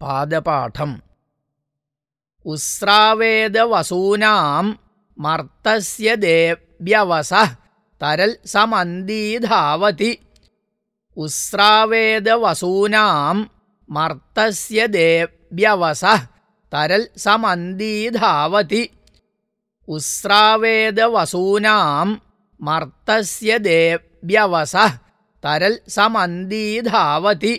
पादपाठम् उस्रावेदवसूनां मर्तस्य देव्यवसः तरल् समन्दीधावति उस्रावेदवसूनां मर्तस्य देव्यवसः तरल् समन्दीधावति उस्रावेदवसूनां मर्तस्य देव्यवसः तरल् समन्दीधावति